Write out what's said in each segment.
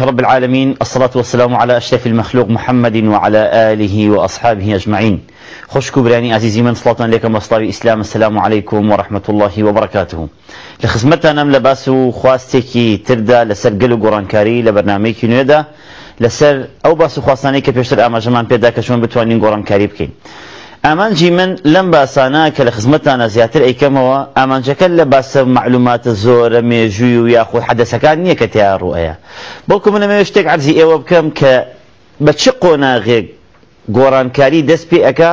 رب العالمين الصلاة والسلام على أشرف المخلوق محمد وعلى آله وأصحابه أجمعين خوش كبراني عزيزي من صلاة عليكم وصلاة إسلام السلام عليكم ورحمة الله وبركاته لخزمتنا نم لباس خواستكي تردا لسر قلو قرانكاري لبرنامجي نويدا لسر أو باس خواستاني بيشتر آما جمعان بيداك شون بتوانين قرانكاري بكين ئامانجی من لەم باسانە کە لە خزمەتانە زیاتر ئەیکەمەوە ئامانجەکە لە باسە معلوماتە زۆرە مێژووی و یاخۆی حەدەسەکان نییە کە تیا ڕوەیە بۆکو من لەمەوێ شتێک عزی ئێوە بکەم کە بە چ قۆناغێک گۆڕانکاری دەست پێ ئەکا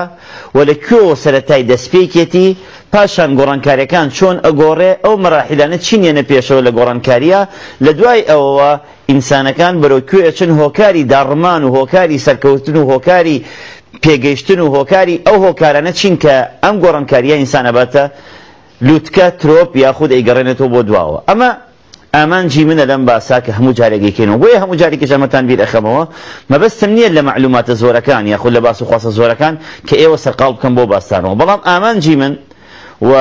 و لە کوێ سەتای دەستپێکێتی پاشان گۆڕانکاریەکان چۆن ئەگۆڕێ ئەو مەراحیلانە چینیەنە پێشەوە لە گۆڕانکاریە لە دوای ئەوەوە ئینسانەکان بەرەو کوێ چن هۆکاری داڕمان و هۆکاری سەرکەوتن و هۆکاری پێگەیشتن و هۆکاری ئەو هۆکارانە چین کە ئەم گۆڕانکاریە ئینسانەباتە لوتکە ترۆپ یاخود ئەیگەڕێنێتەوە بۆ دواوە ئەمە ئامانجی منە لەم باسا کە هەموو جارێکیکەینەوە بۆیە هەموو جارێکی ژەمەتان بیر ئەخەمەوە مەبەستم نییە لە معلوماتە زۆرەکان یاخود لە باس و خواستە زۆرەکان کە ئێوە سەرقاڵ بکەم بۆ باستانەوە بەڵام ئامانجی من و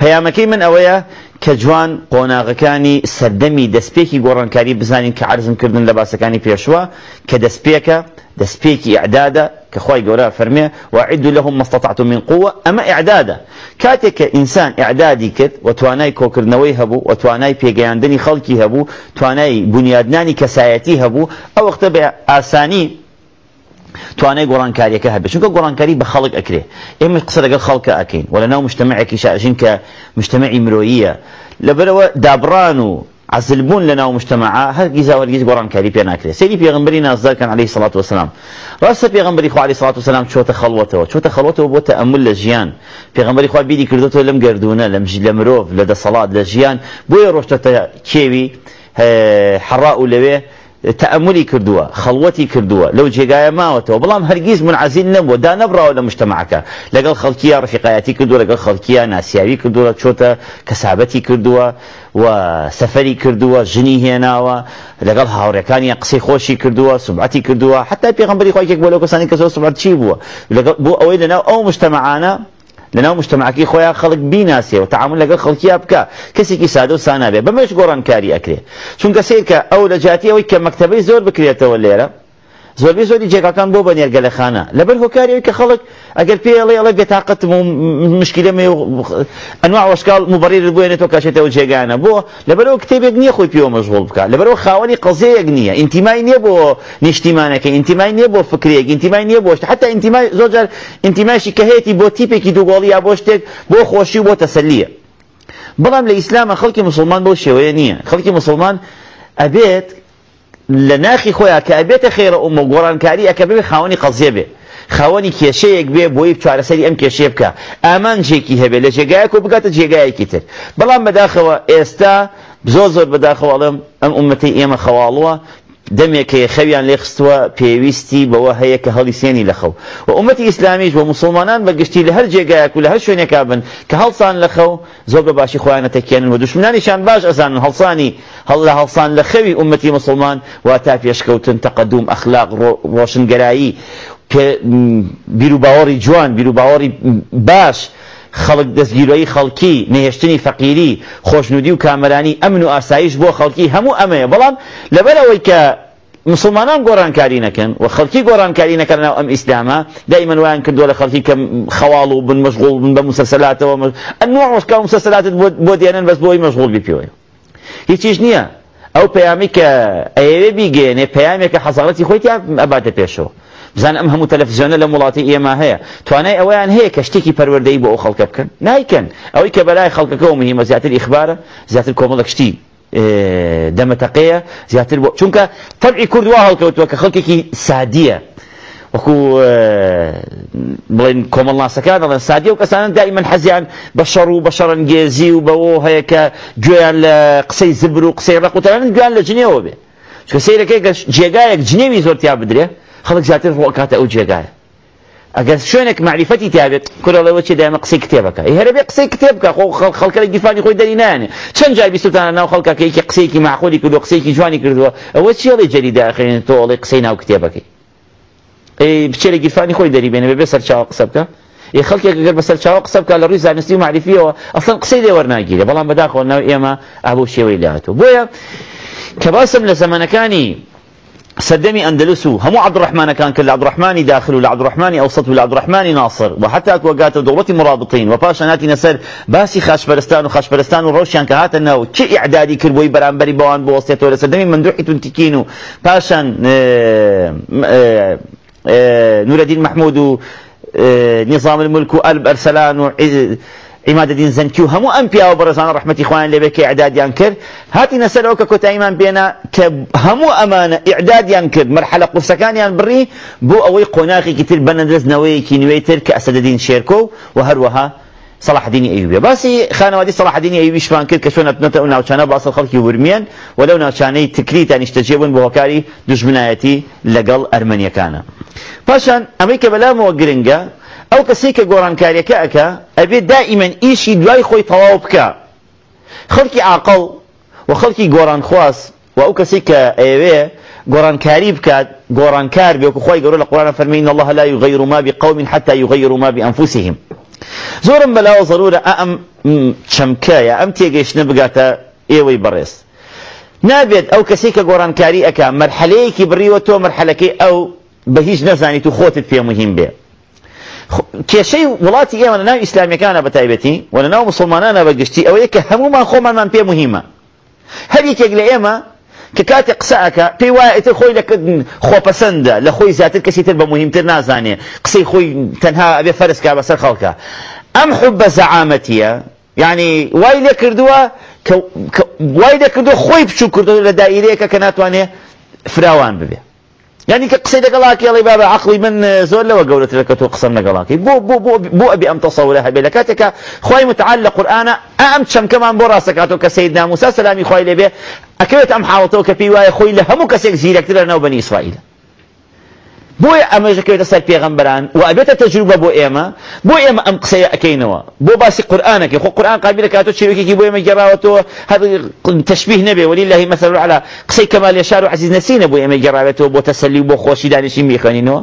پەیامەکەی من ئەوەیە کە جوان قۆناغەکانی سەردەمی دەستپێکی گۆڕانکاری بزانین کە عرزمکردن لە باسەکانی پێشوە کە دەستپێکە دەستپێکی ئەعدادە کە خی گەورە فەرمێ وعید لەهم مستەطعت من قووە ئەمە ئەعدادە کاتێک کە ئینسان ئەعدادی کرد و توانای کۆکردنەوەی هەبوو و توانای پێگەیاندنی خەڵکی هەبوو توانای بنیادنانی کەسایەتی هەبوو ئەو وەختە بە ئاسانی توانای گۆڕانکاریەکە هەبێت چونکە گۆڕانکاری کاری با خالق اکره. این لەگەڵ اگر خالق اکین. ولی ناو مجتمعی که کە که مجتمعی مرویه. لبرو و عزلبون لنا ومجتمعا هرگز هرگز قرآن كاري بيانا كري سيري بيغنبري نازدار كان عليه الصلاة والسلام رأس بيغنبري خو عليه الصلاة والسلام شو تخلوته شو تخلوته بو تأمل لجيان بيغنبري خو بيدي كردوته لم قردونا لم لدا لدى لجیان. لجيان روش يروشته کیوی حراء لبه تەمولی کردووە خەڵوەتی کردووە لەو جێگایە ماوەتەوە بەڵام هەرگیز منعزیل نەبووە دا نەبراوە لە مشتماعەکە لەگەڵ خەڵکیە ڕفیقایەتی کردو لەگەڵ خەڵکیە ناسیاوی کردووە چۆتە کەسابەتی کردووە و سەفەری کردووە ژنی هێناوە لەگەڵ هاوڕەکانی قسەی خۆشی کردووە سبعەتی کردووە حتا پێغمبەری خۆیەک بۆ لەو کەسانی کەسەوە سبعەت چی بووە بۆ ئەوەی لەناو ئەو مشتمەعانە لەناو مشتمەعکی خۆیان خەڵک بیناسیەوە تعامل لەگەڵ خەڵکییا بکە کەسێکی سادە و سانابێ بەمەش گۆڕانکاری ئەکرێ چونکە سێکە ئەو لە جااتی ئەوەی کە مەکتتەبەی زۆر بکرێتەوە لێرە زۆربەی زۆری جێگاکان بۆ بە نێرگەلەخانە لەبەر هۆکارەوەی کە خەڵک ئەگەر پێ ئەڵێ ئەڵێ بێتاقەتم و مشکلە مێ ئەنوا ئەوشکال مبەڕیر بێنێتەوە کاشێتەوە جێگانە بۆ لەبەرەوە کتێبێک نییە خۆی پێوە مەشغڵ بکە لەبەرەوە خاوەنی قزەیەک نییە ئینتیمای نییە بۆ نیشتیمانەکە ئینتیمای نییە بۆ فکرێک ئینتیمای نییە بۆشت حتا ئینتیمای زۆجار ئینتیماشی کە هەیەی بۆ تیپێکی دووگۆڵی یا بۆ شتێک بۆ خۆشی و بۆ تەسەلیە بەڵام لە ئیسلامە خەڵکی مسلمان بۆ شێوەیە نییە خەڵکی مسلمان ئەبێت لە ناخی خۆیان کە ئەبێتە خێرە ئەومە گۆڕانکاری ئەکە بێ خاوەنی قەزیە بێ خاوەنی کێشەیەک بێ بۆی چارەسەری ئەم کێشێ بکە ئامانجێکی هەبێ لە جێگایەک و بگاتە جێگایەکی تر بەڵام بەداخەوە ئێستا زۆر زۆر بەداخەواڵم ئەم عومەتی ئێمە خەواڵوە دەمێکەیە خەویان لێ خستووە پێویستی بەوە هەیە کە هەڵی سێنی لە خەو و عومەتی ئیسلامیش بۆ مسلمانان بەگشتی لە هەر جێگایەک و لە هەر شوێنێکا بن کە هەڵسان لە خەو زۆر بە باشی خۆیانەتەکێنن و دشمنانیشان باش ئەزانن هەڵسانی هەڵ لە هەڵسان لە خەوی عومەتی مسلمان وا تا پێشکەوتن تەقەدوم ئەخلاق ڕۆشنگەرایی کە بیر و باوەڕی جوان بیر و باوەڕی باش خەڵک دەستگیرۆی خەڵکی نهێشتنی فەقیری خۆشنودی و کامەرانی ئەمن و ئاسایش بۆ خەڵکی هەموو ئەمەیە بەڵام لەبەرەوەی کە مسلمانان گۆڕانکاری نەکەن و خەڵکی گۆڕانکاری نەکردنا ئەم ئیسلامە دایمەن وایان کردووە لە خەڵکی کە خەواڵ و بن مەشغول بن بە مسەسەلاتەوە ئەنوع ڕۆژکە مسەسەلاتت بۆ دێنن بەس بۆی مەشغول بپیەوە هیچیش نییە ئەو پەیامی کە ئەیەوێ بیگەێنێ پەیامێکە حەزارەتی خۆیان ئەباتە پێشەوە بزان ئەم هەموو تەلەفزیۆنە لە وڵاتی ئێمە هەیە توانای ئەویان هەیە کە شتێکی پەروەردەی بۆ ئەو خەڵکە بکەن نایکەن ئەوەی کە خلق خەڵکەکە و مهمە الاخبار ئیخبارە زیاتر کۆمەڵک شتی اه، دەمەتەقەیە زیاتر بۆ چونکە تەبعی کوردوا هەڵکەوتووە کە خەڵکێکی سادیە وەکو اه، بڵێن کۆمەڵناسەکان دەڵێن سادیە و کەسانە دائیمەن حەزیان بە شەڕ و بە شەڕەنگێزی و بەوە هەیە زبر و قسەی ڕق جوان تەلەن گویان لە جنێەوە بێ چکە سیرەکەی کە خلق زاتر هو كات او جيغا اقس شلونك معرفتي تابت كل الله وجه دائما قصي كتابك هي إيه ربي قصي كتابك خو خلق لك جفاني خو دينان شن جاي بسلطان انا وخلقك إيه كي قصي كي معقول كي دو قصي كي جواني كردو واش يلي جري داخل انت ولي قصينا وكتابك اي بشي لك جفاني خو داري بيني إيه بس رشا قصبك اي خلق لك غير بس رشا قصبك على الرزا نسي معرفيه اصلا قصي دي ورناجي بلا ما داخل انا ايما ابو شي ولاته بويا كباسم لزمانكاني سدمي أندلسو همو عبد الرحمن كان كل عبد الرحمن داخل ولا عبد الرحمن أوسط ولا عبد الرحمن ناصر وحتى أكواقات دولة مرابطين وباش ناتي نسر باسي خاش فلسطين وخاش برستان وروشيان كهات إنه كي إعدادي كربوي برانبري بوان بوسطيت ولا سدمي مندوحي تنتكينو باشان آه، آه، آه، نور الدين محمود نظام الملك وقلب أرسلان وعز عماد الدين زنكي و هەموو ئەم پیاوە بەڕێزانە ڕحمەتی خۆیان لێبێ کە ئەعدادیان کرد هاتینە سەرەوە کە کۆتاییمان بێنە کە هەموو ئەمانە ئعدادیان کرد مەرحەلە قورسەکانیان بڕی بۆ ئەوەی قۆناقێکی تر بەنەدەستنەوەیەکی نوێی تر كأسد الدين شيركو وهروها صلاح الدين ايوبي باسي وادي صلاح الدين ايوبي شبان كل كشون بنت او ناوچانه باصل خلقي يورميان ولو ناوچانه تكريت ان اشتجيبن بوكاري دشمنايتي لقل ارمنيا كان باشان امريكا بلا مو جرينجا او کەسی کە كاريكا اكا ئەبێت دائما ايشي دوای خۆی تەواو خلقي خەڵکی وخلقي و خەڵکی واو و ئەو کەسی کە ئەوێ گۆڕانکاری بکات گۆڕانکار بێکو خۆی گەورە لە الله لا يغير ما بقوم حتى يغيروا ما بأنفسهم زورا بلا ضرورە ام چەمکەیە ام تێگەیشتە بگاتە ئێوەی بەڕێز نابێت او کەسی کە كاريكا ئەکا مەرحەلەیەکی بڕیوە تۆ مەرحەلەکەی ئەو بە هیچ نەزانیت و مهم بێ کێشەی وڵاتی ئێوە ناو ئیسلامیەکانە بە تایبەتی وە ناو مسلمانانە بەگشتی ئەوەیە کە هەمومان خۆمانمان پێ مهمە هەریکێک لە ئێمە کە کاتی قسەکە پێی وایە ئێتر خۆی لە خۆپەسەندە لە خۆی زیاتر کەسی تر بە مهمتر نازانێ قسەی خۆی تەنها ئەبێ فەرسکە بەسەر خەڵکە ئەم حبە زەعامەتیە یعنی وای لێ کردووە وای لێ کردو خۆی بچوو کردو لە دائیرەیەەکە کە ناتوانێ فراوان ببێ يعني كقصيدة قسەی دەگەڵاکی بابا عقلي من زول لو قولت لك قسەم لەگەڵاکی بۆ بو بو بو ئەبی ئەم تەسەورە هەبێ لە کاتێکە خی متعال لە قورآانە ئەم چەمکەمان بۆ ڕاستەکاتەوە کە سید ناموسا سەلامی خی لێبێ ئەکەوێت ئەم حاڵەتەوە کە پێی وایە خۆی لە هەموو کەسێک زیرەکترە ناو بۆیە اما دەکەوێتە سەر پیغمبران و ئەبێتە تجربه بو ئێمە بو ئێمە ام قسەیە ئەەکەینەوە بو باسی قورآانەکە خۆ قورآان قابلە کاتۆ چێوێکێکی بۆ ئێمە گەڕاوەتەوە هەر تەشبیه نەبێ ولی لەهی مەسەر على قسەی کەمال لێشار و عزیز نەسینە بۆ ئێمە گەڕاوێتەوە بۆ تەسەلی بۆ خۆشی دانیشی میخوێنینەوە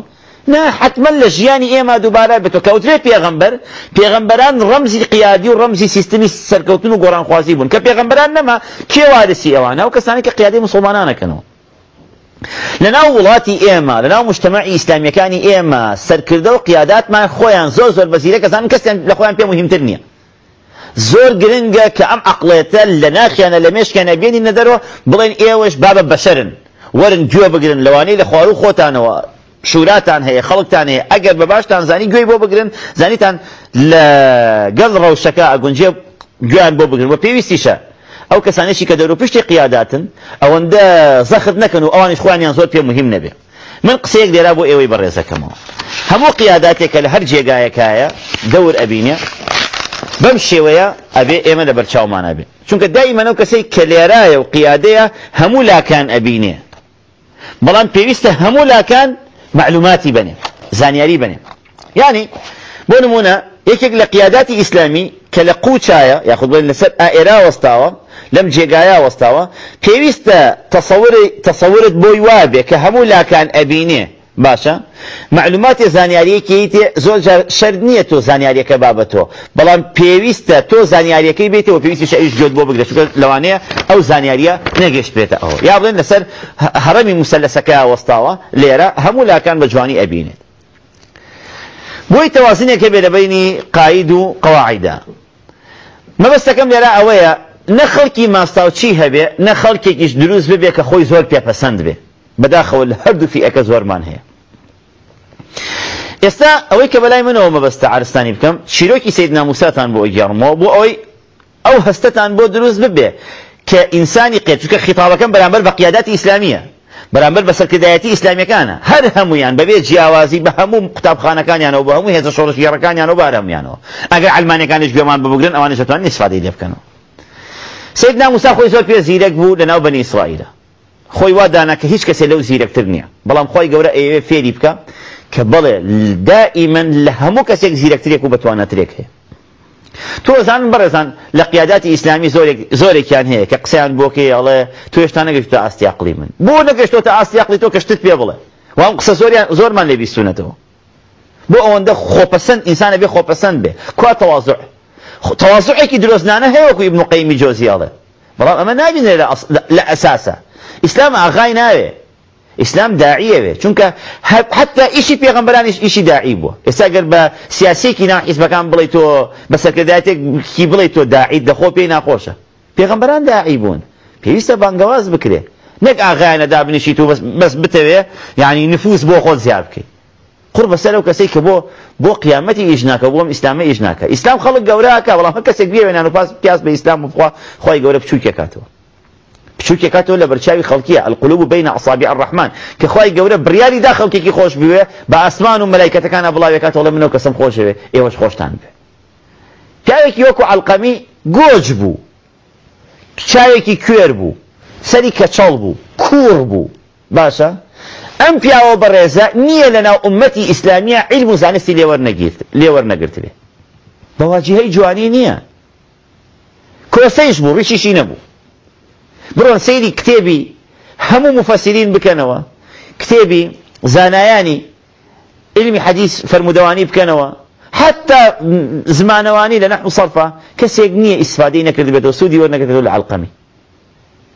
نا حتما لە ژیانی دوباره بتو بێتەوە کەوترێ پێغەمبەر رمزي قيادي قیادی و ڕەمزی سیستمی سەرکەوتن و بون بوون کە نما نەما کێوارسی ئەوانە و کەسانی کە قیادی مسلمانانەکەنەوە لەناو وڵاتی ئێمە لەناو مشتمەعی ئیسلامیەکانی ئێمە سەرکردە و قیاداتمان خۆیان زۆر زۆر بەزیرە کەسان کەسیان لە خۆیان پێ مهمتر نییە زۆر گرنگە کە ئەم عقلێتە لە ناخیانە لە مێشکیانە بێنی نەدەرەوە بڵێن ئێوەش بابە بەشەرن ورن گوێ بگرن لەوانەی لە خوار و خۆتانەوە شوراتان هەیە خەڵکتان هەیە ئەگەر بە باشتان زانی گوێی بۆ بگرن زانیتان لە گەڵ ڕەوشەکە ئەگونجێ گویان بۆ بگرن وە پێویستیشە ئەو کەسانێکی کە دەرو پشتی قیاداتن ئەوەندە زەخت نەکەن و ئەوانش خوانیان زۆر پێ مهم نەبێ من قسەیەک دێرا بۆ ئێوەی بەڕێزەکەمەوە هەموو قیاداتێک کە لە هەر جێگایەکایە دەور ئەبینێ بەم شێوەیە ئەبێ ئێمە لە بەرچاومانە بێ چونکە دایمەنەو کەسەی کە لێرایە و قیادەیە هەموو لاکان ئەبینێ بەڵام پێویستە هەموو لاکان معلوماتی بنێ زانیاری بنێ ینی بۆ نمونە یەکێک لە قیاداتی ئیسلامی کە لە قوچایە یاخود بڵێن لەسەر ئائێرا وەستاوە لەم جێگایە وەستاوە پێویستە تەسەورت بۆی وابێ کە هەموو لاکان ئەبینێ باشە معلوماتی زانیاریەکی تێ زۆر شەر نییە تۆ زانیاریەکە بابەتەوە بەڵام پێویستە تۆ زانیاریەکەی بێتەوە پێویستی شەئیش جۆت بۆ بگرێت چونکە لەوانەیە ئەو زانیاریە نەگەشت بێتە ئەوە یا بڵێن لەسەر هەرەمی موسەلەسەکە وەستاوە لێرە هەموو لاکان بە جوانی ئەبینێت بۆی تەوازنێکە بێ لەبینی قاید و قواعدا مەبەستەکەم لێرا ئەوەیە نە خەڵکی ماستاوچی هەبێ نە خەڵکێکیش دروست ببێ کە خۆی زۆر پێپەسەند بێ بەداخەوە لە هەردوو فیئەکە زۆرمان هەیە ئێستا ئەوەی کە بەلای منەوە مەبەستە عرستانی بکەم چیرۆکی سیدنا موساتان بۆ ئەگەڕمەوە بۆ ئەوەی ئەو هەستەتان بۆ دروست ببێ کە ئینسانی قێچووکە خیتابەکەم بەرامبەر بە قیاداتی ئیسلامیە بەرامبەر بە سەرکردایەتی ئیسلامیەکانە هەر هەمویان بەبێ جیاوازی بە هەموو قوتابخانەکانیانەوە بە هەموو هێزە شۆڕش یاڕەکانیانەوە بارەمیانەوە ئەگەر ئەلمانەکانیش گوێمان ببگرن ئەوانە شتوان نسفادەی لێ بکەنەوە سیدنا موسا خۆی زۆر پێ زیرەک بوو لەناو بەنی ئیسرائیلە خۆی وادانا کە هیچ کەسێ لەو زیرەکتر نییە بەڵام خۆی گەورە ئێوێ فێری بکە کە بڵێ دائیمەن لە هەموو کەسێک زیرەکترێک و بەتوانەترێک هەیە تۆزان بەرەزان لە قیاداتی ئیسلامی زۆرێکیان هەیە کە قسەیان بۆکەی ئەڵێ توێشتا نەگەشتە ئاستیاقلی من بۆ نەگەشتۆتە ئاستیاقلی تۆ کەشتت پێ بڵێ وام قسە زۆریان زۆرمان لێ بیستونەتەوە بۆ ئەوەندە خۆپەسەند ئینسانە بێ خۆپەسەند بێ کوا تەواضع تەواضعێکی درۆزنانە هەیە وەکو ئیبن قەیمی جۆزیاڵێ بەڵام ئەمە نابینێ لە ئەساسە ئیسلام ئاغای ناوێ ئیسلام داعیەوێ چونکە حتا ئیشی پێغمبرانیش ئیشی داعی بووە ئێستا گەر بە سیاسێکی ناحیزبەکان بڵێ تۆ بە سەکردایەتێکی بڵێ تۆ داعی دەخۆ پێی ناخۆشە پێغمبران داعی بوون پێویستە بانگەواز بکرێ نەک ئاغایانە دابنیشی تو بەس بتەوێ یعنی نفوس بۆ خۆت زیاد بکەیت قڕ بەسەر ئەو کەسێک کە بۆ بۆ قیامەتی ئیژناکە بۆم ئیسلامە ئیژناکە ئیسلام خەڵک گەوراکە بەڵام هەر کەسێک بێوێنان و پاس پیاس بە ئیسلام و بخوا خی گەورە بچووکێکاتەوە چونکە کاتەوە لە بەرچاوی خەڵکیە القلوب بین اصابع الرحمن کە خوای گەورە بریاری دا خەڵکێکی خۆش بوێ بە ئاسمان و مەلایکەتەکانە بڵاوێ کاتەوە لە منەوە کەسم خۆش بوێ ئێوەش خۆشتان بێ پیاوێکی وەکو علقەمی گۆج بوو چاوێکی کوێر بوو سەری کەچەڵ بوو کوڕ بوو باشە ئەم پیاوە بەڕێزە نییە لەناو ئومەتی ئیسلامیە عیلم و زانستی لێوە نەگیرت لێوە نەگرتبێ بەواجهەی جوانی نییە کۆسەیش بوو ڕیشیشی نەبوو برون سيدي كتابي هم مفسرين بكنوا كتابي زاناياني علمي حديث فرمودواني بكنوا حتى زمانواني لنحو صرفة كسيقنية کەسێک نكرد ئیسفادەی سودي سوودی وەرنەکردێت العلقمي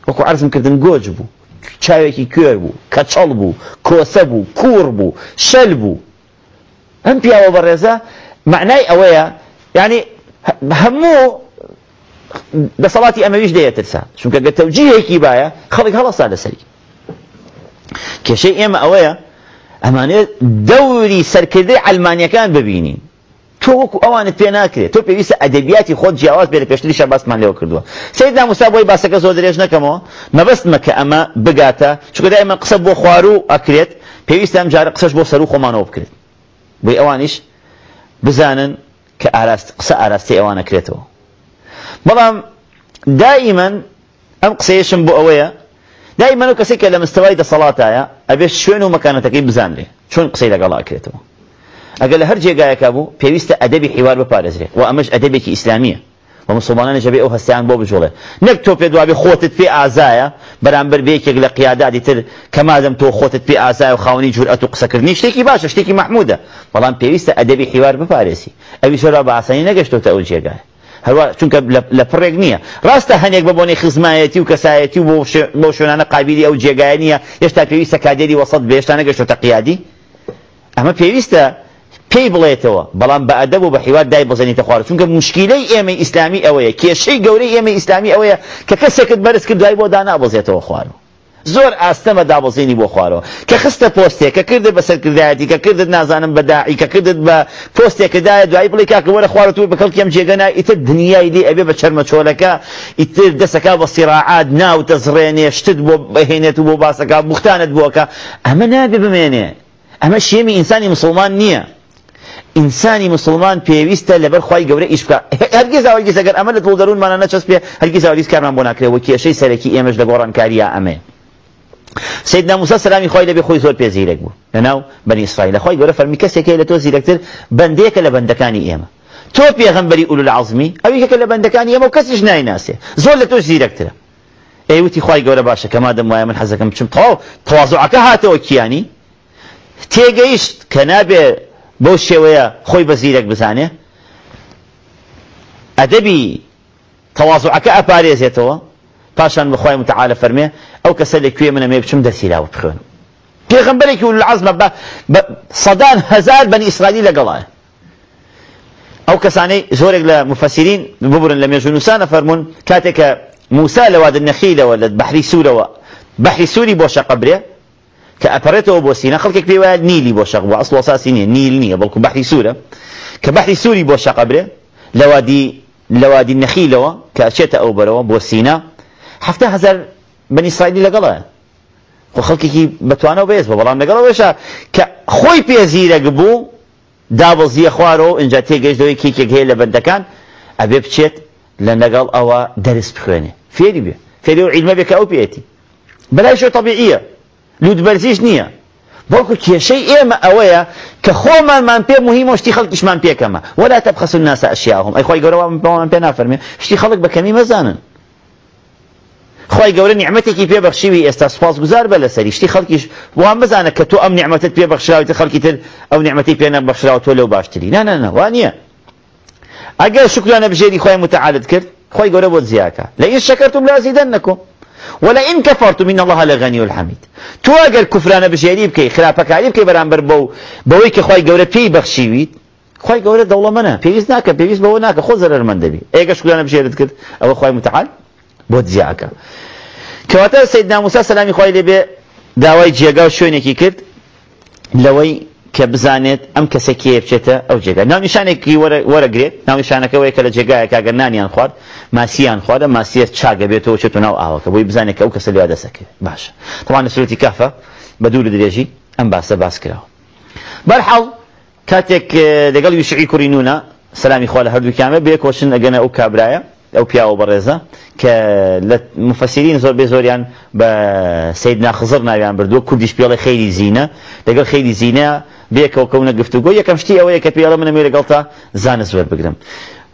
وكو عرض عرزمکردن گۆج بوو چاوێکی کوێر بوو کەچەڵ بوو کۆسە بوو کوور بوو شەل بوو ئەم پیاوە بەڕێزە معنای ئەوەیە يعني هەموو دەسەڵاتی ئەمەویش دەیەترسا چونکە گە تەوجیهێکی باە خەڵک هەڵەسا لەسەری کێشەی ئێمە ئەوەیە ئەمانێت دەوری سەرکردی ئەلمانیەکان ببینین تۆ وەکو ئەوانت پێ ناکرێت تۆ پێویستە ئەدەبیاتی خۆت جیاواز بێ لە پێشتری شەباسمان لێەوە کردووە سیدنا موسا بۆی باسەکە زۆر درێژ نەکەمەوە مەبەستمە کە ئەمە بگاتە چونکە دائما قسە بۆ خوار و ئەکرێت پێویستە ئەم جارە قسەش بۆ سەر و خۆمانەوە بکرێت بۆی ئەوانیش بزانن کە ئاراست قسە ئاراستی ئەوانە کرێتەوە بەڵام دائیمەن ئەم قسەیەشم بۆ ئەوەیە دائیمەن و کەسێک کە لە مستەوای دەسەڵاتایە ئەبێ شوێن و مەکانەتەکەی بزانێ چۆن قسەی لەگەڵا کرێتەوە ئەگەر لە هەر جێگایەکە بوو پێویستە ئەدەبی حیوار بپارێزرێ و ئەمەش ئەدەبێکی ئیسلامیە و مسلمانانە جەبێ ئەو هەستیان بۆ بجوڵێ نەک تۆ پێ دوابێ خۆتت پێ ئازایە بەرامبەر بێکێک لە قیادادی تر کەمادەم تۆ خۆتت پێ ئازای و خاونی جورئەت و قسەکردنی شتێکی باشە شتێکی مەحموودە بەڵام پێویستە ئەدەبی حیوار بپارێسی ئەوی شۆرا بە ئاسانی نەگەشتۆتە ئەو جێگایە هەروە چونکە لە پڕێک نییە ڕاستە هەنێک بە بۆنی خزمایەتی و کەسایەتی و بۆ شوێنانە قابلی ئەو جێگایە نیە هێشتا پێویستە کادێری وەسەد بێشتانە گەشتۆتە قیادی ئەمە پێویستە پێی بڵێتەوە بەڵام بە ئەدەب و بە حیوات دای بزەنیتە خوارد چونکە مشکیلەی ئێمە ئیسلامی ئەوەیە کێشەی گەورەی ئێمە ئیسلامی ئەوەیە کە کەسێکت بەرز کرد دوای بۆ دانا بزێتەوە خوارد زۆر ئاستەمە دابزینی بۆ خوارەوە کە خستە پۆستێک کە کردت بە سەرکردایەتی کە کردت نازانم بەداعی کە کردت بە پۆستێکدای دوایی بڵی کاکە وەرە خوارە توی بەکەڵکیم جێگەنا ئیتر دنیای دی ئەبێ بە چەرمە چۆلەکە ئیتر دەسەکە بە سیراعات ناو دەزڕێنێ شتت بۆ بەهێنێت و بۆ باسەکە بختانت بووکە ئەمە نابێ بمێنێ ئەمە شێمی ئینسانی مسلمان نییە. ئینسانی مسلمان پێویستە لەبەر خی گەورە ئیشکە هەرگیز ئەوگیز ئەگەر ئەمە لە تۆ دەرونمانە نەچەست پێ هەرگیز ئاویز کارمان بۆ ناکرێەوە کێشەی سەرەکی ئێمەش لە گۆڕانکاریە ئەمێ. سیدنا موسی سلامی خۆی لەبێ خۆی زۆر پێ زیرەک بوو لەناو بەنی ئیسرائیل خۆی گەورە فەرمی کەسێکی لە تۆ زیرەکتر بەندێکە لە بەندەکانی ئێمە تۆ پێغەمبەری ئولو العزمی ئەوی کەکە لە بەندەکانی ئێمە و کەسیش نایناسێ زۆر لە تۆ زیرەکترە ئێوتی خی گەورە باشە کەما دەم وایە من حەزەکەم چم تەواو تەوازوعەکە هاتەوە کیانی تێگەیشت کە نابێ بەو شێوەیە خۆی بە زیرەک بزانێ ئەدەبی تەوازوعەکە ئەپارێزێتەوە پاشان بخوای متعاال فەرمێ ئەو کەسە لەکوێ منە مێ بچم دەسیراوە بخوێن کی ول العزمە با صدان هزار بنی اسرائیل لەگەڵایە او کسانی زۆرێک لە مفسرین ببرن لە مێژ فرمون کاتک کاتێککە موسا لەوادە نەخیلەوە لە بەحری سوورەوە بەحری سووری بۆ شەقەبرێ کە ئەپەرێتەوە بۆ سینە خەڵکێک پێ وایە نیلی بۆ شەق بۆ ئەسڵ وساسی نیە نیل نییە بەڵکو بەحری سوورە کە بەحری سووری بۆ شەقەبرێ لەوادی هفته هزار بن اسرائیلی خو ئیسرائیلی لەگەڵە خۆ خەڵکێکی بەتوانەوە بێز بە بەڵام لەگەڵەوەشە کە خۆی پێزیرەک بوو دابڵزیە خوارو انجا تیگش دوی هەیە که هیل ئەبێ ابی بچیت لەگەڵ ئەوە درس بخوانه فیری بێ فیری و علمه که او پیتی عیلمە طبیعیه لود برزیش نیه بلکو که نییە بەڵکو کێشەی که خو من من پی مهم و شتی پی پێکەمە ولا تەبخەسون ناسە اشیاهم ای خوی گروه من پی نافەرمێ شتی خلق بکمی مزانن خوای گور خی گەورە نیعممەتێکی پێبخشیوی ئێستا سپاس گوزار بە لە سەریشتی خەڵکیش وان بزانە کە تۆ ئەم نیعممەت او خەڵکی تر ئەو نیعممەتی پێ نەبخشراوە تۆ لەو باشتری نه وانیه اگر شکرانە بژێری خۆی متعاالت کرد خۆی گەورە بۆ زیاکە لە ئین شەکەتم لازیدەن نەکۆم ولئن كفرتم ان الله لغني الحميد تو اگر كفرانه بجيري بكي خرافكاري بكي برانبر بو بوي كي خوي گورە پێی بەخشیویت خوای گەورە دەوڵەمەە پێویست بو پێویست بەوە ناکە خۆ زەرمەندەبی ئێگە شکلانە بژێرت کرد او خی متعال بۆ جیاکە کەواتە سیدنا موسا سلامی خی لێبێ داوای جێگا و شوێنێکی کرد لەوەی کە بزانێت ئەم کەسە کێ بچێتە ئەو جێگا ناونیشانێکی وەرەگرێت ناونیشانەکەەوەی کە لە جێگایە کاگە نانیان خوارد ماسییان خواردە ماسیە چاگە بێتەوە چێت و ناو ئاوەکە بۆی بزانێت کە ئەو کەسە لێوا دەسەکە باشە تەوانە سوەتی کافە بە دوور درێژی ئەم باسە باس کراوە بەرحەڵ کاتێک لەگەڵ ویشعی کوڕینونە سلامی خوا لە هەردووکیامە بێ کۆشن ئەگەنە ئەو کابرایە او پیاوە بەڕێزە کە مفسرین زور زۆر بێ زۆریان بە سیدنا خزر ناویان بردووە کوردیش پێڵی خەیری زیینە لەگەڵ خەیری زیینە بێکەوە کەونە گفتوگۆ یکم شتی ئەوەیە کە پێڵە منە مێرەگەڵ تا زانست وەر بگرم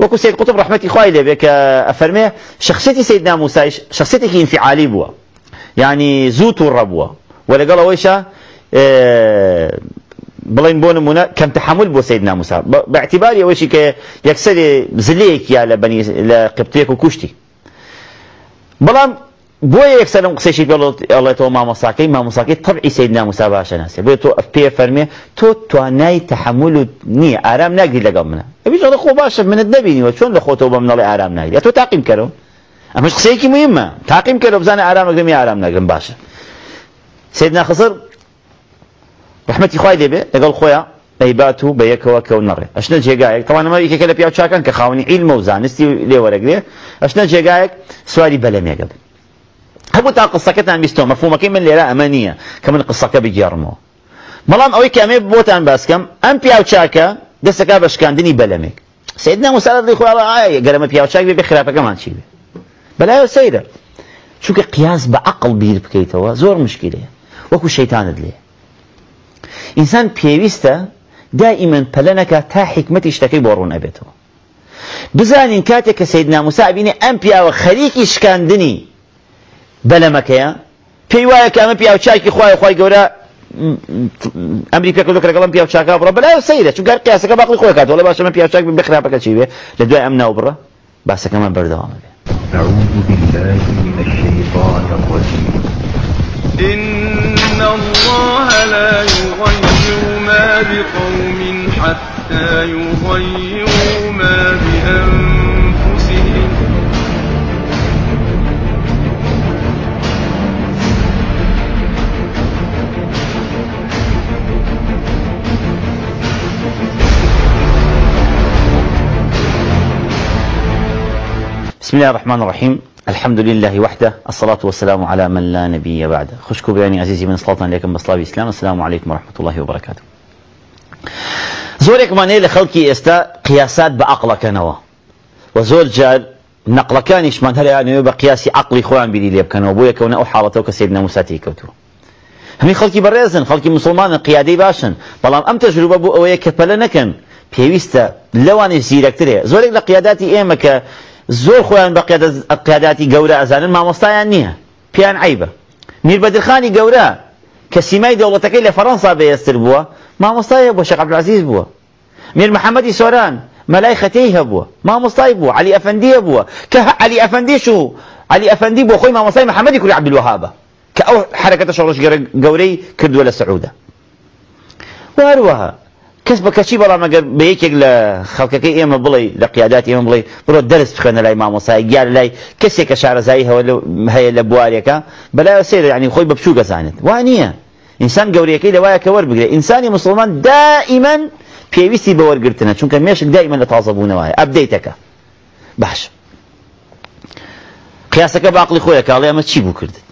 وەکو سید قطب ڕحمەتی خوای لێبێ کە افرمه شخصێتی سیدنا موسی موسایش شخصێتێکی انفعالی بووە یعنی يعني زوو تووڕە بووە وەلەگەڵ ئەوەیشە بلين بون منا كم تحمل بو سيدنا موسى بۆ سیدنا موسا باعتیباری ئەوەشی کە یەکسەر زلەیەکیا لە بەنی لە قبتێک و کوشتی بەڵام بۆ یەکسەر ئەم قسەشی ئەڵێتەوە مامۆساکەی مامۆساکەی طبعی سیدنا موسا باشە ناسێ بێت تۆ فرمي تو تو ناي تحمل نییە ئارام ناگری لەگەڵ منە ئەویش ئەڵە خۆ باشە منت نبینیەوە چۆن لە خۆتەوە بەم نەڵێ ئارام ناگری تۆ تاقیم کەرەوە ئەمەش قسەیەکی مهمه تاقیم کەرەوە بزانە ارام نەگرم یا ئارام نەگرم باشە سيدنا خسر رحمتي خوي ذيبه قال خويا ايباتو بيكوا كونري اشنا جيغايك طبعا ما يكي كلب ياوتشا كان كخاوني علم وزانستي لي وراك لي اشنا جيغايك سوالي بلا ميا قبل هبو تا قصه كتان بيستو مفهومه كيما من لا امانيه كمان قصه كبي جيرمو ملام اوي كامي بوتان باسكم ام شاكا دسكا باش كان ديني بلا ميك سيدنا موسى رضي الله عنه قال ما بياوتشاك بخرافه كمان شي بلا يا سيده شو قياس بعقل بيربكيتو زور مشكله وكو شيطان دليه ئینسان پێویستە دائیمەن پەلە نەکە تا حکمەتی شتەکەی بۆ ڕوون ئەبێتەوە بزانین کاتێک کە سیدنا موسا بینێ ئەم پیاوە خەریکی شکاندنی بەلەمەکەیە پێی وایە کە ئەمە پیاو چاکی خوای خی گەورە ئەمری پێکردو کەگەڵم پیا چاکا بڕە بەلای سەیرە چگەر قیاسەکە باقی خۆی کات وڵی باشمە پیا چاک بخراپەکە چی بێ لە دوای ئەم ناو بڕە باسەکەمان بەردەوامە بێ أعوذ بالله من الشيطان الرجيم إن الله لا يغيروا ما بقوم حتى يغيروا ما بأنفسهم بسم الله الرحمن الرحيم الحمد لله وحده الصلاة والسلام على من لا نبي بعده خشكو بياني عزيزي من صلاة عليكم بصلاة الإسلام السلام عليكم ورحمة الله وبركاته زورك زۆرێکمان هەیە لە خەڵکی ئێستا قیاسات بە عقلەکەنەوە و زۆر جار نەقلەکانیشمان هلا يعني يبقى عقلی عقلي خوان لێ بکەنەوە بۆ أبويا كونا حاڵەتەوە کە سید موسى تيكوتو هەمی خلقي بەڕێزن خلقي مسلمان قيادي باشن بلام أم تجربة بۆ ئەوەیە کە پەلە نەکەن لوان الزيرك تري زورك لە إيه ئێمە زۆر خۆیان بە قیاداتی گەورە ما مامۆستایان نیه پیان عیبە میربەدرخانی گەورە کە سیمای دەوڵەتەکەی لە فەڕەنسا بەێستر ما مامۆستایە بۆ شقاب العزیز بووە میر محەممەدی سۆران مەلای خەتەی هەبووە مامۆستای بوو علی ئەفەندیە بووە کە علی ئەفەندیش شو علی ئەفەندی بۆ ما مامۆستای محەممەدی کوری عبدوەهابە کە ئەو حرەکەتە شەڕۆژ گەورەی کردووە لە سعوده واروها كسب كشي بلا ما بيك لا خلقك ايما بلي لقيادات ايما بلي برو درس خنا لا امام وصاي قال لي كسي كشعر زايها ولا هي لبواريكا بلا سير يعني خوي ببشو قزانت وانيه انسان قوريك الى وايا كور بقري انسان مسلم دائما بيويسي بور قرتنا چون كميشك دائما لتعصبونا وايا ابديتك باش قياسك بعقلي خويا قال يا ما تشي بكرت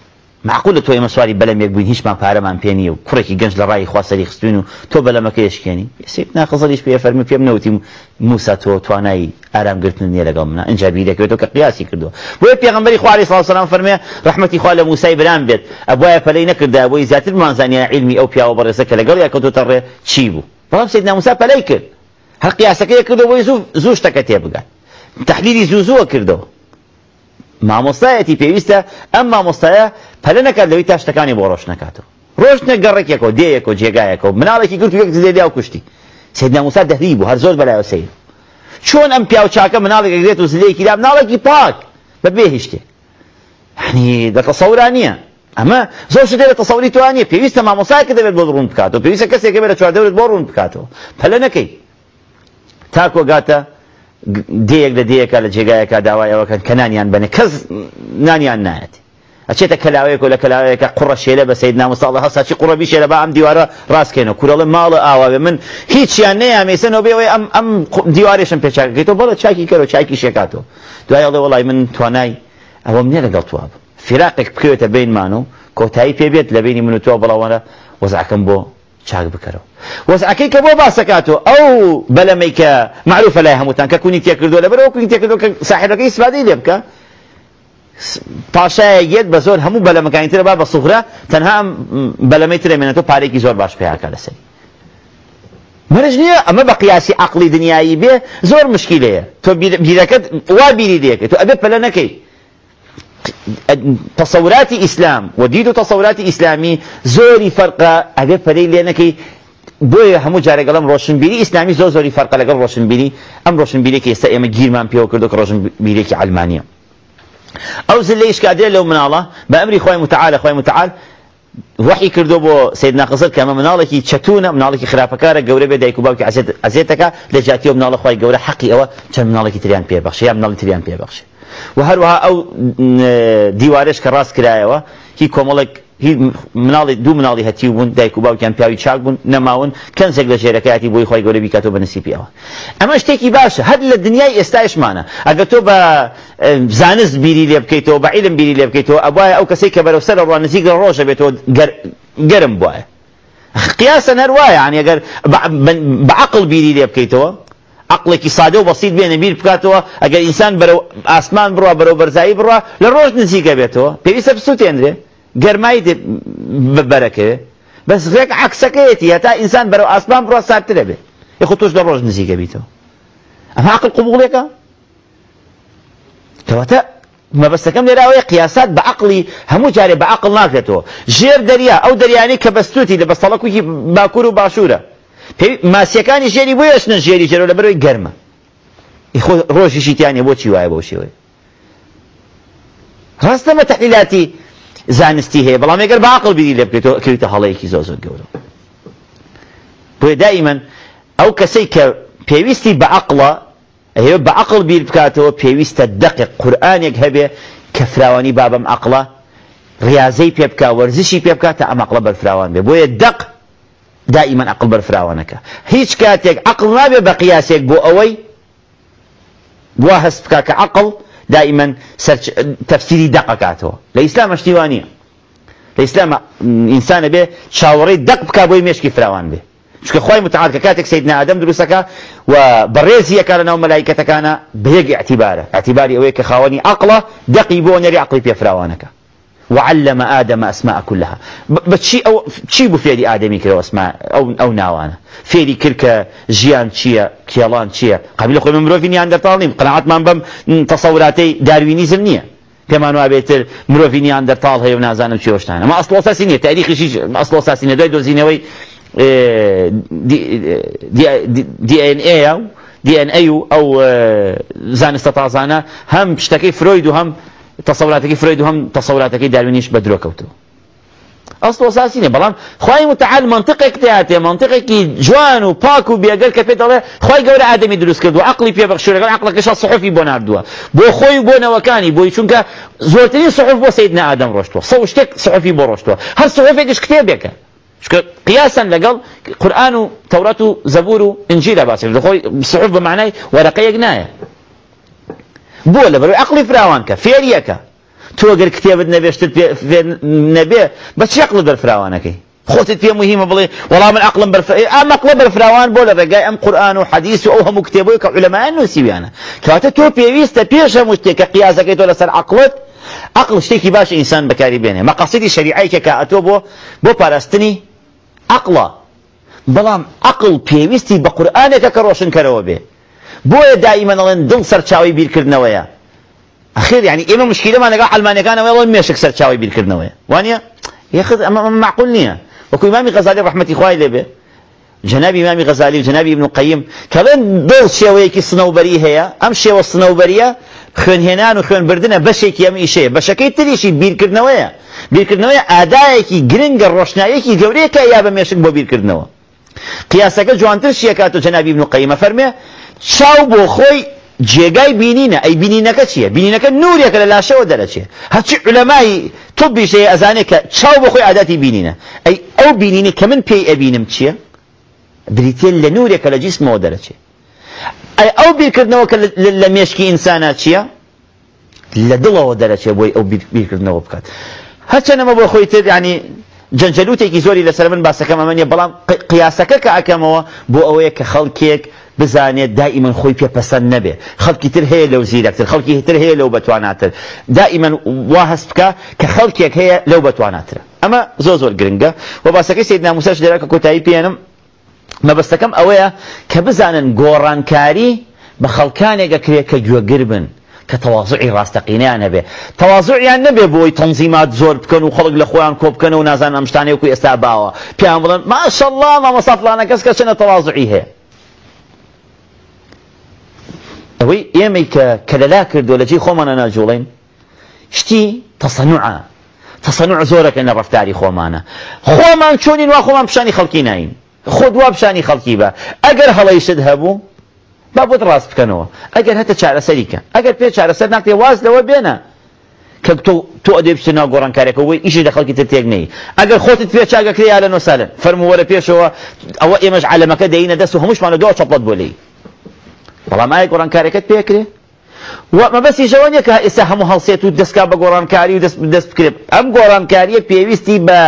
معقوله تو ئێمە سواری بەلم یەک بووین هیچمان پارەمان پێ نیە و کوڕێکی گەنج لە ڕای خواستری خستوین و تۆ بەلەمەکە یشکێنی ناخزەریش پێ فەرمی پێم نەوتی موسا تۆ توانایی ئارامگرتن نیە لەگەڵ منە ئەجا بیرەکەوێتەوە کە قیاسی کردو بۆیە پێغمبەری خوارد سلاوسلام فەرمێ ڕحمەتی خوا لە موسای بران بێت ئەبواە پەلەی نەکردا بۆی زیاتر مانزانانی علمی ئەو پیاوە بەڕێسە کە لەگەڵ یاکەوتۆتە ڕێ چی بوو بەڵام سید ناموسا پەلەی کرد هەر قیاسەکەی کردو بۆی زوو شتەکە تێبگات تحلیلی زوو زووە مامۆستایەتی پێویستە ئەم مامۆستایە پەلە نەکات لەوەی تا شتەکانی بۆ ڕۆژ نەکاتەوە ڕۆژ نەگەڕێکێکەوە دەیەکەوە جێگایەکەوە مناڵێکی گرت وەک زێدیا و کوشتی سیدنا موسا دەهری بوو هەر زۆر بەلایەوە سەیر چۆن ئەم پیاو چاکە مناڵێک ئەگرێت و زلەیەکی دا مناڵێکی پاک بە بێهشتێک هەنی دەتەسەورا نییە ئەمە زۆر شتێ لە تەسەوری توانیە پێویستە مامۆسایکە دەبێت بۆ ڕوون بکاتەوە پێویستە کەسێکە بێت لە چواردەورت بۆ ڕوون بکاتەوە پەلە نەکەی تاکۆگاتە دەیەک لە دەیەکە لە جێگایەکە داوایەوەکەن کە نانیان بنێ کەس نانیان نایەت ئەچێتە کەلاوەیەک و لە کەلاوەیەکە قوڕە شێلە بە سید نامساڵ هەساچی قوڕەبی شێلە بە ئەم دیوارە ڕاستکەێنە کوورەڵە ماڵە ئاواێ من هیچیان نەیامێسنەوە بێەوەی ئەم ئەم دیوارێشم پێچاکەیتەوە بەڵە چاکی کەەوە چاکی شێکاتەوە دوایە ئەڵێ وڵی من توانای ئەوەم نیە لەگەڵ تواب فراقێک بکوێتە بینمان و کۆتایی پێبێت لە بینی من و تۆ بڵاوانە وەزعکەم بۆ شاك بكرو وسعكي كبو باسكاتو او بلا ميكا معروفه لا يهمتان ككوني تيك دو لا برو كوني تيك دو كساحر كيس بعد يدي باشا يد بزور همو بلا مكان تر باب الصخره تنها بلا ميتر من تو باريكي زور باش فيها كلاسي مرج نيا اما بقياسي عقلي دنياي به زور مشكله تو بيدكت وا بيدي ديك تو ابي بلا نكي تصورات ئیسلام و دید و تەسەوراتی ئیسلامی زۆری فەرقە ئەبێ پەرەی لێنەکەی بۆیە هەموو جارێگەڵم ڕۆشنبیری ئیسلامی زۆ زۆری فەرقە لەگەڵ ڕۆشنبیری ئەم ڕۆشنبیرێکی ئێستا ئێمە گیرمان پێوە کردو کە ڕۆژنبیرێکی ئەلمانیە ئەو زلەیش کادێ لەو مناڵە بە ئەمری خۆی متعاالە خۆی متعاال وحی کردو بۆ سیدنا خزر کەمە مناڵێکی چەتونە مناڵێکی خراپەکارە گەورە بێ دایک و باوکی عزێتەکە لە جاتیەوە مناڵە خی گەورە حەقی ئەوە چەند مناڵێکی تریان پێبخش یا مناڵی تریان پێبخشێت و هەروەها ئەو دیوارش کە ڕاست کرایەوە هی کۆمەڵێک مناڵی دوو مناڵی هەتی بوون دایک و باوکیان پیاوی چاک بوون نەماون کەنجێک لە ژێرەکەیەتی بۆی خۆی گەورە بیکاتەوە بە نسیپیەوە ئەمە شتێکی باشە هەر لە دنیای ئێستایشمانە ئەگە تۆ بە زانست بیری لێ بکەیتەوە بە عیلم بیری لێ بکەیتەوە ئەوایە ئەو کەسی کە بەرەوسەر ڕوان نزیک لە ڕۆژە بێتەوە گەرم بواە قیاسە نەروایە یعنی ئەگەر بەعقل بیری لێ بکەیتەوە عقلێکی ساده و بەسییت بێنە بیر بکاتەوە ئەگەر ئینسان بەرە ئاسمان بڕە بەرەو بەرزایی بڕە لە ڕۆژ نزیکە بێتەوە پێویستە بسووتێنرێ گەرمایی بەرەکەوێ بەس ڕێک عکسەکەیەتی هەتا ئینسان بەرەو ئاسمان بڕە سارترە بێ یخ توش لە ڕۆژ نزیکە بیتەوە ئەم عقل قوبوڵێکە کەواتە مەبەستەکەم لێراوەیە قیاسات بە عقلی هەموو جارێ بە عقل ناکرێتەوە ژێر دەریا ئەو دەریانی کە بەستوتی لە بەستەڵەکوکی باکوور و باشوورە ماسیەکانی ژێری بۆ ئەسنە ژێری جەرەوە لە بەرەوەی گەرمە خۆ ڕۆژیشی تیانێ بۆچی وایە بۆ شێوێ ڕاستە بە تەحلیلاتی زانستی هەیە بەڵام ئەگەر باقل بیری لێ بکرێتەوە کەویتە هەڵەیەکی زۆ زۆر گەورە بۆیە دائیمەن ئەو کەسەی کە پێویستی بە عەقڵە ئەهێ بە عەقڵ بیر بکاتەوە پێویستە دەقیق قورئانێک هەبێ کە فراوانی بابەم عەقڵە ڕیازەی پێ بکە وەرزشی پێ بکاتە ئەم عەقڵە بەرفراوان بێ بۆیە دەق دائما عقل بەرفراوانەکە هیچ کاتێک عقل ما بە بو اوي ئەوەی وا هەست عقل دائما تفسيري دەقکاتەوە الاسلام ئیسلام الاسلام لە به شاوري دق چاوەڕی دەق بک بۆی فراوان به شكو خۆی متعاات كاتك سيدنا آدم دروسك دروستەکە كان نوم ملايكتك ناو بهيك اعتباره اعتباري اويك ئەوەیە عقله دقي بو نري عقلي نەری فراوانك وعلم آدم أسماء كلها بتشي أو في بفعلي آدمي كرو أسماء أو أو ناوانا فعلي كلك جيان تشيا كيلان تشيا قبل خوي من مروفيني عند طالب قناعات من بم تصوراتي داروينيزم هي ونازان وابێتتر مرۆڤینیان دەرتاڵ هەیە و نازانم چۆشتانە مە ئەسڵ ساسی نیە تاریخیشی ئەسڵ دي دي ان اي او دي ان اي او زان استطاع زانا هم بشتكي فرويد وهم تصوراتك فرید و تصوراتك تەسەڵاتەکەی داروینیش بەدرۆ اصل ئەسڵ ئەساسی نیە متعال منطقك تياتي منطقك جوان و پاک و بێگەر کە پێ دەڵێ خی گەورە عقلي في کردو عقلی پێبەخشورەکە عقلەکەشە سحفی بوناردو بو خوي بونا وكاني بو بۆی چونکە صحف سحف بۆ سید نەئادەم ڕۆشتووە سە شتێک سحفی بۆ ڕۆشتووە هەر سحفێکش کتێبێکە قياسا لقل قرآن وتوراة وزبور وإنجيل باسم دخول صحف بمعنى ورقية جناية بۆ لە بەروی عقلی فراوانکە فێریەکە تۆگەر کتێبت نەبێشتر نەبێ بە چی عقلت بەرفراوانەکەی خۆتت پێ مهمە بڵێ وەڵام من عقلم بەرف ئام عقڵە بەرفراوان بۆ لە ڕێگای ئەم قورآن و حەدیث و ئەو هەموو کتێبەوەی کە علەمایان نووسیویانە کاتە تۆ پێویستە پێش هەموو شتێکە قیاسەکەی تۆ لەسەر عقلت عقل شتێکی باش ئینسان بەکاری بێنێ مەقاصدی شریعی کە کاتۆ بۆ بۆ پاراستنی عقڵە بەڵام عقل پێویستی بە قورآنێکە کە ڕۆشنکەرەوە بێ بۆیە دائیمەن ئەڵێن دڵ سەرچاوی بیرکردنەوەیە ئەخیر یعنی ئێمە مشکیلەمان لەگەڵ حەلمانەکانەوەی ئەڵێن مێشک سەرچاوی بیرکردنەوەیە وانە یەخت ئەمە معقول نییە وەکو ئیمامی غەزالی ڕەحمەتی خوای لێبێ جنابی ئیمامی غەزالی و جنابی ابن قەیم کەڵێن دڵ شێوەیەکی سنەوبەری هەیە ئەم شێوە سنەوبەریە خوێنهێنان و خوێنبردنە بەشێکی ئەم ئیشەیە بەشەکەی تریشی بیرکردنەوەیە بیرکردنەوەی ئادایەکی گرنگە ڕۆشنایەکی گەورەیەکە یا بە مێشک بۆ بیرکردنەوە قیاسەکە جوانتر شیەکات و جەنابی ابن قەیمە فەرمێ چاو بۆ خۆی جێگای بینینە ئەی بینینەکە چییە بینینەکە نورێکە لە لاشەوە دەرەچێت هەچی علەمای تۆ بیشەیە ئەزانێت کە چاو بۆ خۆی عادەتی بینینە ئەی ئەو بینینی کە من پێی ئەبینم چییە بریتێن لە نورێکە لە جیسمەوە دەرەچێت ئەی ئەو بیرکردنەوە کە لە مێشکی ئینسانە چییە لە دڵەوە دەرەچێت بۆی ئەو بیرکردنەوە بکات هەچەنەمە بۆ خۆی تر ینی جەنجەلوتێکی زۆری لەسەر من باسەکەمە منە بەڵام قیاسەکە کە ئەکەمەوە بۆ ئەوەیە کە خەڵکێک بزانێت دائیمەن خۆی پێپەسەند نەبێ خەڵکی تر هەیە لەو زیرەکتر خەڵکی هتر هەیە لەو بەتواناتر دائیمەن وا هەست بکە کە خەڵکێک هەیە لەو بەتواناتر ئەمە زۆ زۆر گرنگە و باسەکەی سید ناموسەش دەراکە کۆتایی پێێنم مەبەستەکەم ئەوەیە کە بزانن گۆڕانکاری بە خەڵکانێکە کرێت کە گوێگر بن کە تەواازعی ڕاستەقینیان نەبێ تەواازعیان نەبێ بۆی تەنزیمات زۆر بکەن و خەڵک لە خۆیان کۆ بکەن و نازان ئەمشتانێک و ئێستا باوە پیان بڵن ماشەله مامەسەڵانە کەس کە چنە تەواازعی هەیە اوي يميك كللاكر دولجي خومنا ناجولين شتي تصنعا تصنع زورك ان رفتاري خومانا خومان شونين واخومان بشاني خلقي ناين خود وابشاني خلقي با اگر هلي شدهبو ما بود راس بكنو اگر هتا شعر سريكا اگر بيت شعر سرناك تي واز دو بينا كب تو تو ادب سنا قران كارك هو ايش دخل كي تتيغني اگر خوت تبي شاغا كري على نو سالم فرمو ورا بيشو او ايمج على مكان دينا دسو همش معنا دو شطط بولي طالما آية قرآن كاري كت بيكري مەبەستی شەوە نیە کە ئێستا هەموو هەڵسێت و دەستکا بە گۆڕانکاری و دەست بکرێت ئەم گۆڕانکاریە پێویستی بە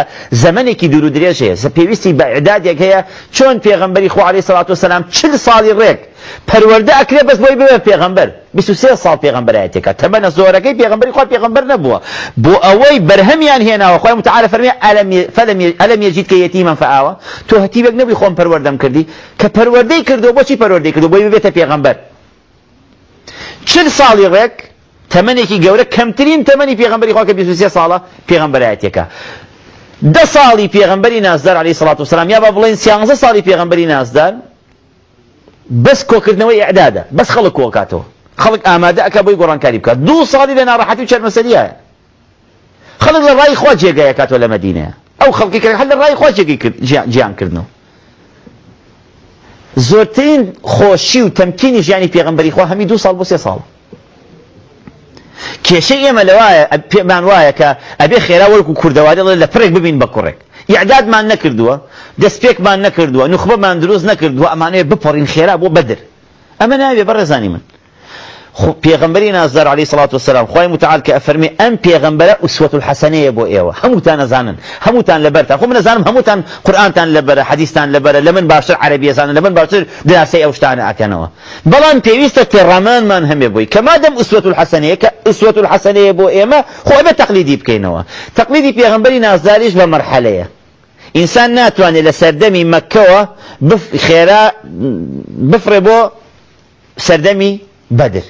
زەمنێکی دوور و درێژ هەیە سە پێویستی بە عدادێک هەیە چۆن پێغمبەری خوارێ سەڵات و سەسلام چل ساڵی ڕێک پەروەەردە ئەکرێ بەس بۆی ببێ پێغمبەر 23 ساڵ پێغمبەرایەتێکە تەمەنە زۆرەکەی پێغمبەری خوا پێغمبەر نەبووە بۆ ئەوەی بەرهەمیان هێناوە خۆی متعاە فەرمی ئەلم یەجیت کە یەتی من فعاوە تۆ هەتیبێک نەبی خۆم پەروەردەم کردی کە پەروەردەی کردو بۆچی پەروەردەی کردو بۆی ببێتە پێغمبەر چل ساڵی ڕێک تەمەێکی گەورە کەمترین تەمەنی پێغمبەری خواکە 23 ساڵە که ده سالی پیغمبری نازدار علی صلی الله و سلام یا با بڵین سیانزە سالی پیغمبری نازدار بەس کۆکردنەوەی اعداده بس خلق کوکاتو خلق آماده ئەکە قرآن گۆڕانکاری بکات دو سالی لە راحتی و چەرمەسەریایە خەڵک خلق ڕای خوا جێگایەکاتەوە لە مەدینەیە ئەو خەڵکی کرد هەل لە ڕای خوا جێگەی جیان کردنو زۆرترین خۆشی و تەمکینی ژیانی پێغمبەری خۆ هەمی دو ساڵ بۆ سێ ساڵ کێشەی ئێمە لەوایە پێمان وایە کە ئەبێ خێرا وەرک و کوردەوادەڵێ لە پڕێک ببین بە کوڕێک یعدادمان نەکردووە دەستپێکمان نەکردووە نخبەمان دروست نەکردووە ئەمانەیە بپەڕین خێرا بۆ بەدر ئەمە ناوێ بەڕێزانی من پیغمبری نظر علی و سلام خوای متعال که فرمی سڵات وسلام خی متال کە ئەفەرمی همو پێغمبەرە ئوسوەت حەسەنەیە بۆ ئێوە هەمووتان نەزانن هەمووتان لەبەرتان خۆ نەزانم هەمووتان قورآانتان لەبەرە حەدیستان لەبەرە لە من باشتر عربیزانن لە من باشتر دراسی ئەو شتانە ئەکەنەوە بەڵام پێویستە تێڕامانمان هەمێ بووی کە مادەم ئوسوەت حەسەنەیە کە ئوسوەت حەسەنەیە بۆ ئێمە خۆمە تەقلیدی بکەینەوە تەقلیدی پێغمبەری نازداریش به مرحله انسان ناتوان لە سەردەمی مەکەوە بف خیره بفربو سردمی بدر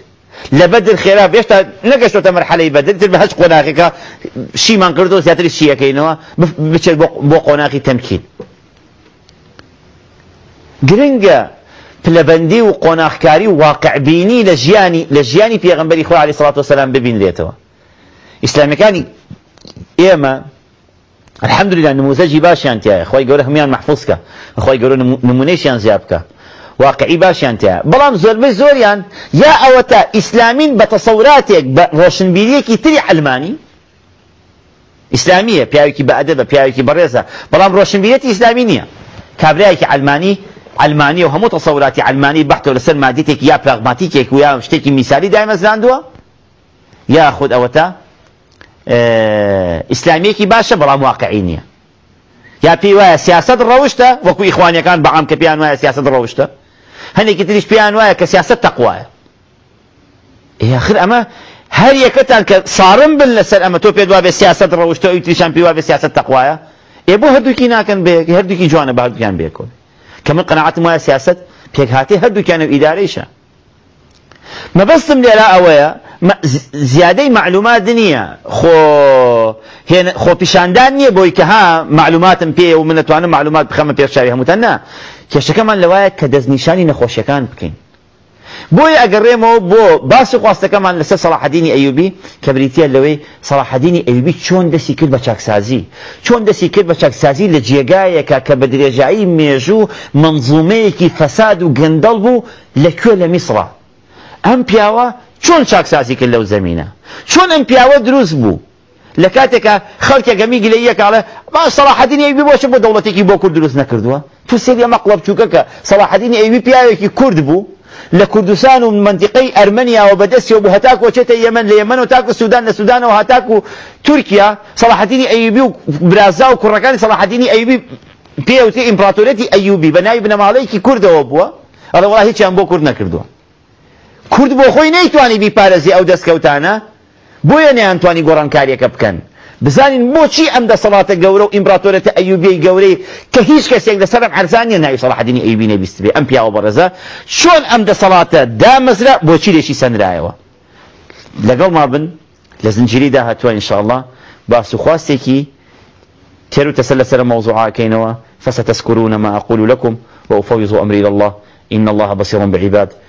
لەبدر خێرا بێشتا نەگەشتۆتە مەرحەلەی بدر تر بە هەش قۆناغەکە شیمان کردو زیاتری شیەکەینەوە بچێت بۆ قۆناغی تەمکین گرنگە پلەبندی و قۆناغکاری و واقعبینی لە ژیانی لە ژیانی پێغمبەری خوا علیه سڵات وسلام ببینرێتەوە ئیسلامیەکانی ئێمە الحمدلله نموزەجی باشیان تایە خۆی گەورە هەمیان محفوظ کە خۆی گەورە نمونەیشیان زیاب بکە واقعی باشیان تیا بلام زۆربەی زۆریان یا ئەوە تا ئیسلامین بە تەسەوراتێک بە ڕۆشنبیریەکی تری علمانی ئیسلامیە پیاوێکی بە ئەدەبە پیاوێکی بەڕێزە بەڵام ڕۆشنبیرەتی ئیسلامی علماني کابرایەکی علمانی علمانی و هەموو تەسەوراتی علمانی بەحتەوە لەسەر مادەتێک یا پراغماتیکێک و یا شتێکی یا خود اوتا تا ئیسلامیەکی باشە بەڵام واقعی نییە یا پێی وایە سیاست ڕەوشتە كان ئیخوانیەکان بەعام کە پێیان وایە سیاست هني كتريش بيان وياك سياسة تقوى يا خير أما هل يكتن صارم بالنسل أما توب يدوا بسياسة روش تو يتريشان بيوا بسياسة تقوى يا بو هدو كي ناكن بيك هدو كي جوانا بهدو كان بيكو كما قناعات ما سياسة بيك هاتي هدو كيان بإداريشا ما بستم لي لا أويا زيادة معلومات دنيا خو هنا خو بيشان دنيا بويك معلومات بيه ومن توانا معلومات بخمة بيرشاوي هم کێشەکەمان لەوایە کە دەستنیشانی نەخۆشیەکان بکەین بۆیە ئەگەڕێمەوە بۆ باسی خواستەکەمان لەسەر سەلاحدینی ئەیوبی کە بریتە لەوەی سەلاحدینی ئەیوبی چۆن دەستی کرد بە چاکسازی چۆن دەستی کرد بە چاکسازی لە جێگایەکە کە بە درێژایی مێژوو منزومەیەکی فەساد و گەندەڵ بوو لەکوێ لە میسرە ئەم پیاوە چۆن چاکسازی کرد لەو زمینە چۆن ئەم پیاوە دروست بوو لە کاتێکە خەڵکێکەمی گلەیەکاڵە با سەلاحدینی ئەیوبی بۆچە بۆ دەوڵەتێکی بۆ کورد دروست نەکردووە پوسێوی ئەمە قڵەبچووکەکە سەڵاحەدینی ئەیوی پیاوێکی کورد بوو لە کوردستان و منتیقەی ئەرمنیاوە بەدەستیەوە بوو هەتاکو چێتە یەمن لە یەمن و تاکو سودان لە سودانەوە هەتاکو صلاح سەڵاحەدینی ئەیوبی و برازا و کوڕەکانی سەڵاحەدینی ئەیوبی پێوتی ئیمپراتۆرەتی ئەیوبی بە ناوی بنەماڵەیەکی کوردەوە بووە ئەڵە وڵا هیچیان بۆ کورد نەکردووە کورد بۆ خۆی نەیتوانی بیپارێزی ئەو دەستکەوتانە بۆیە نەیانتوانی گۆڕانکاریەکە بکەن بزانین بۆچی ئەم دەسەڵاتە گەورە و ئیمپراتۆرەتە ایوبی گوری که هیچ الدین ایوبی نه بیست سەڵاحدینی ام نەبیست برزا ئەم ام ده صلات ده مزرا بوچی بۆچی سن رایو لەگەڵ ما بن لە زنجیری داهاتوە ئینشاءڵڵا باس و خواستێکی تێر تسلسل تەسەل موضوعا کینوا فستذكرون ما أقول لكم وأفوض أمري إلى الله إن الله بصير بعباد